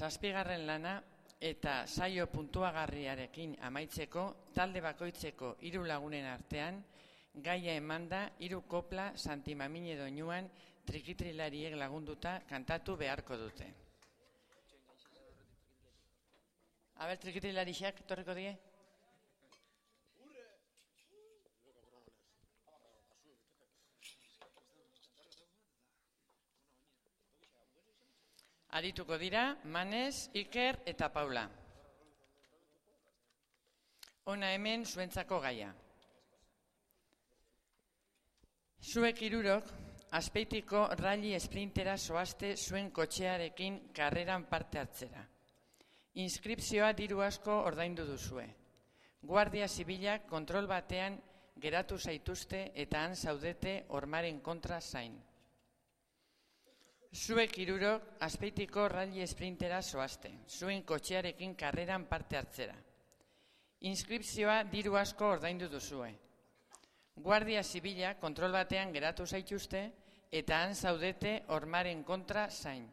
zazpigarren lana eta saio puntuagarriarekin amaitzeko talde bakoitzeko hiru lagunen artean gaia emanda hiru kopla Santimamine doinuan trikitrilariek lagunduta kantatu beharko dute. Aber trikitrilariak torreko die? Arituko dira, Manes, Iker eta Paula. Ona hemen zuentzako gaia. Zuek irurok, azpeitiko rally sprintera soazte zuen kotxearekin karreran parte hartzera. Inskripzioa diru asko ordaindu duzue. Guardia Zibilak kontrol batean geratu zaituzte eta han zaudete ormaren kontra zain. Zuek irurok, azpeitiko rally sprintera soazte, zuen kotxearekin karreran parte hartzera. Inskripzioa diru asko ordaindu duzue. Guardia Zibila kontrol batean geratu zaituzte eta han zaudete ormaren kontra zain.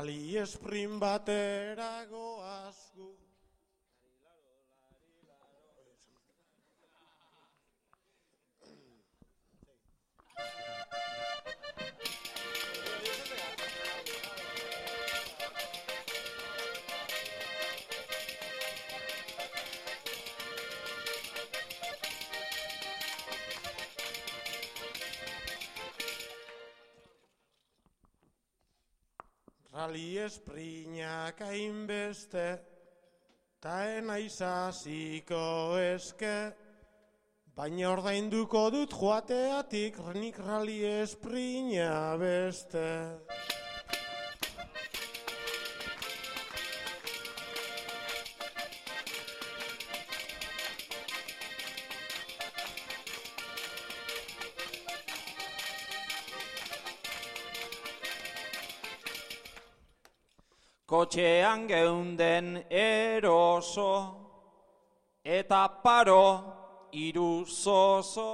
Rally sprint batera Rally esprinak hainbeste, ta enaizaziko eske, baina ordainduko dut joateatik nik rally esprina beste. Kotxean geunden eroso eta paro iruzozo.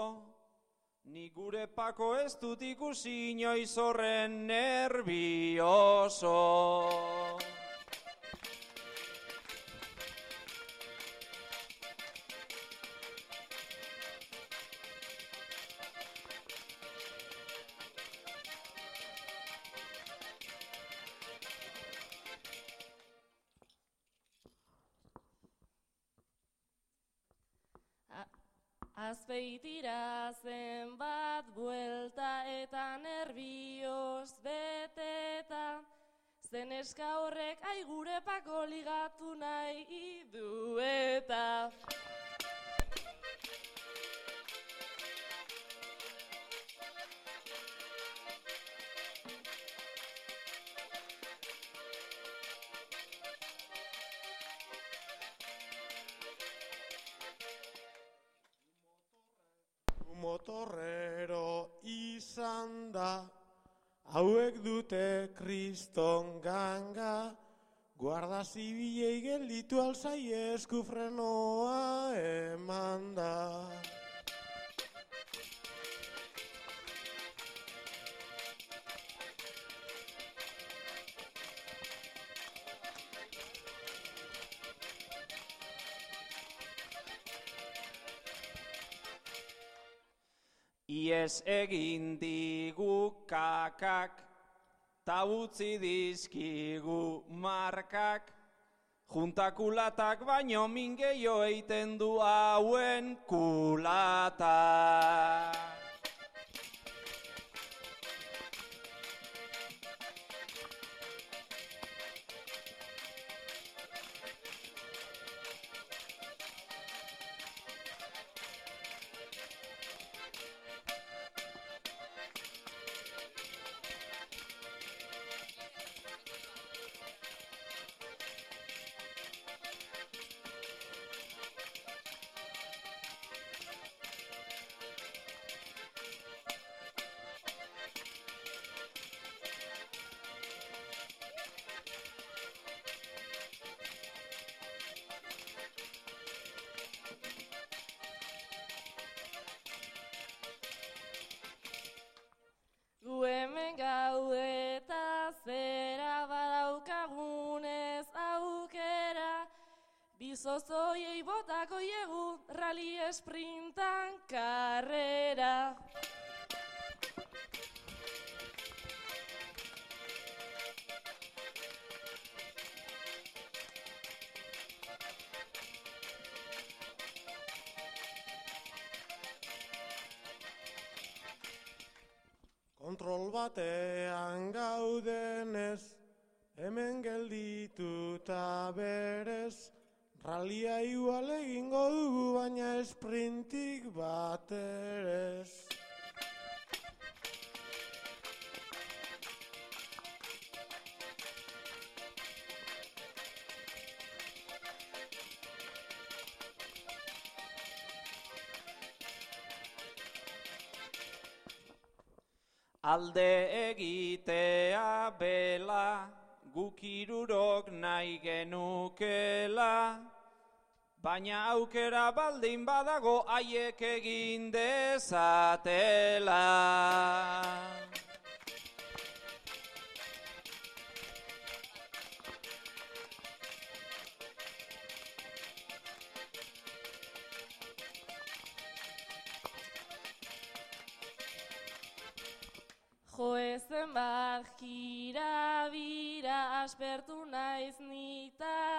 Ni gure pako ez dut ikusi inoiz horren nervioso. Azpeitira zenbat buelta eta nervioz beteta. Zeneska horrek aigure pako ligatu nahi du eta motorrero izan da, hauek dute kriston ganga, guarda zibilei gelditu alzai eskufrenoa eman da. Iez egin digu kakak, ta utzi dizkigu markak, juntakulatak baino mingeio eiten du hauen kulata. Esprintan karrera. Kontrol batean gaudenez, hemen geldituta berez, ralia igual egingo dugu baina esprintik baterez. Alde egitea bela, guk irurok nahi genukela, baina aukera baldin badago haiek egin dezatela. Jo ezen bat jira bira aspertu naiz nita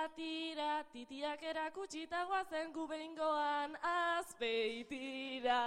titiak erakutsita guazen gu behingoan azpeitira.